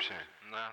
вообще. Да.